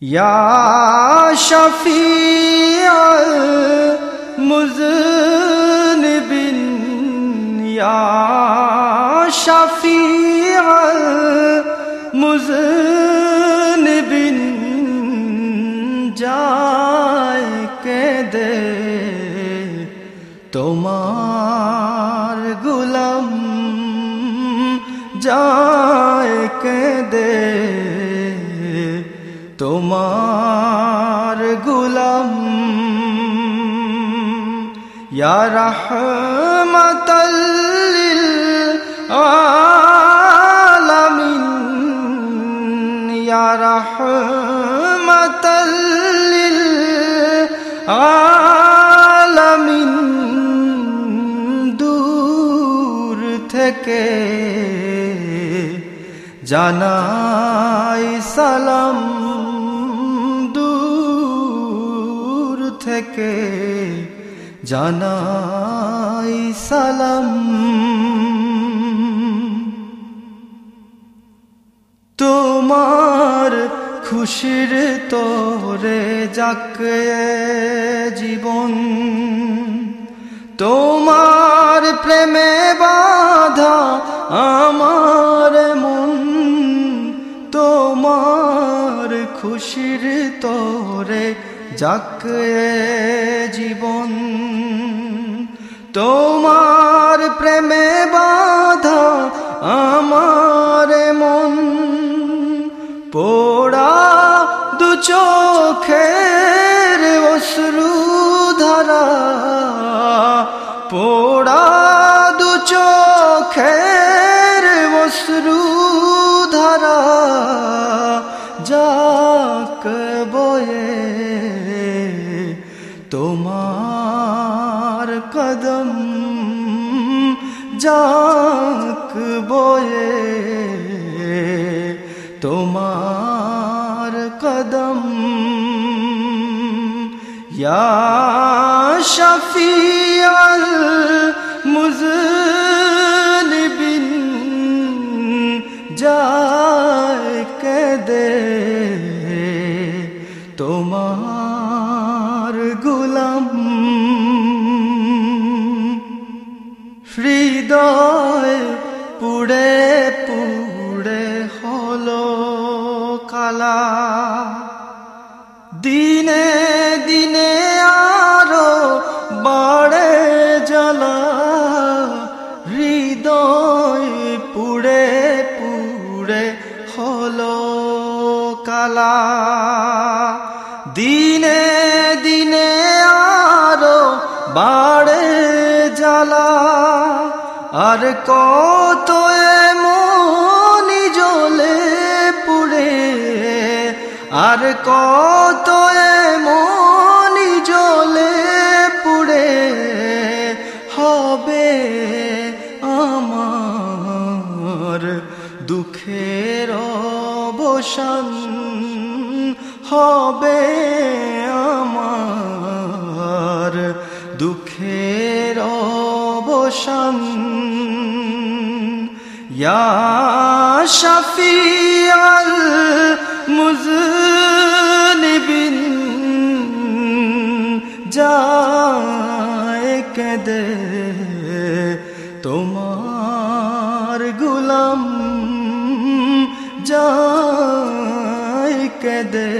Ya Şafi'al Muznibin Ya Şafi'al Muznibin Cay ke Tomar gulam Cay তোমার গুলাম। ইয়া রহমাতাল্লিল আলামিন। ইয়া রহমাতাল্লিল আলামিন। দূর থেকে জানাই সালাম। থেকে জানাই সালাম। তোমার খুশির তোরে যাকে জীবন, তোমার প্রেমে বাধা আমার মন, তোমার খুশির তোরে যাকে জীবন, তোমার প্রেমে বাধা আমার মন। পোড়া দু চোখের অশ্রু ধারা, পোড়া দু চোখের যাক বয়ে তোমার কদম ইয়া শফিয়াল হৃদয় পুড়ে পুড়ে হলো কালা। দিনে দিনে আরও বাড়ে জ্বালা। হৃদয় পুড়ে পুড়ে হলো কালা। দিনে দিনে আরও বাড়ে আর কত মনি জলে পুড়ে, আর কত মনি জলে পুড়ে হবে আমার দুঃখের অবসান, হবে আমার দুঃখের অবসান ইয়া শফিয়াল মুজনিবিন যায় কেদে তোমার গুলাম যায় কেদে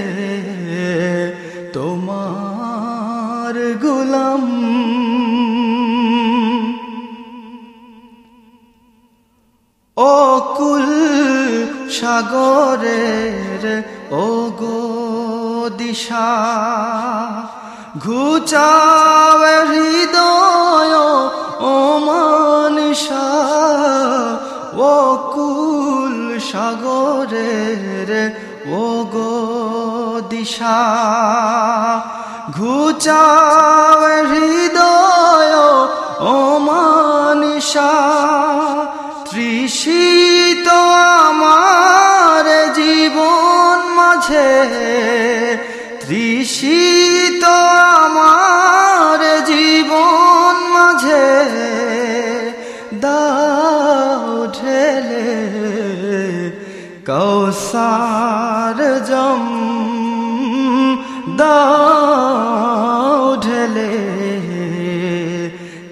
তোমার গুলাম। সাগরের ও গো দিশা ঘুচাবে হৃদয় ও মানিসা অকুল সাগরের ও গো দিশা ঘুচাবে হৃদয় তৃষিত আমার জীবন মাঝে দাও কৌসার জম দাও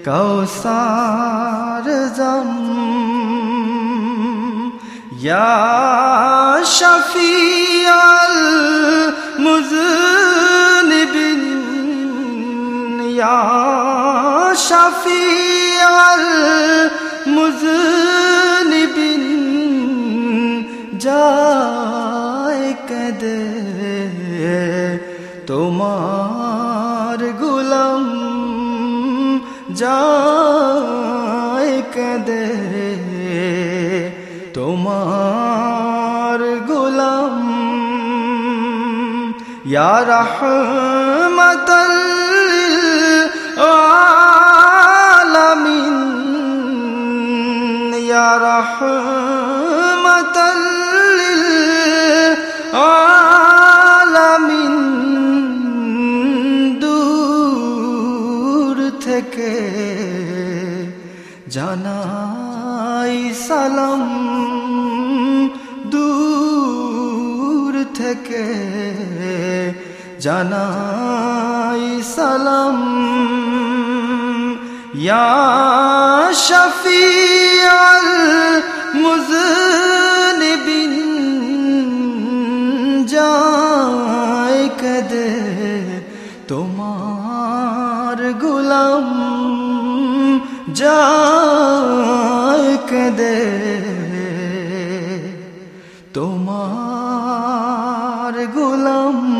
কৌসার জম ইয়া শফিয়াল মুজনিবিন শফিয়াল মুজনিবিন যায় কদে তোমার গুলাম যায় কদে তোমার গুলাম ইয়া রহমতাল থেকে জানাই সালাম দূর থেকে জানাই সালাম শফিয়াল মুজনিবিন যায় কদে তোমার গুলাম যায় কদে তোমার গুলাম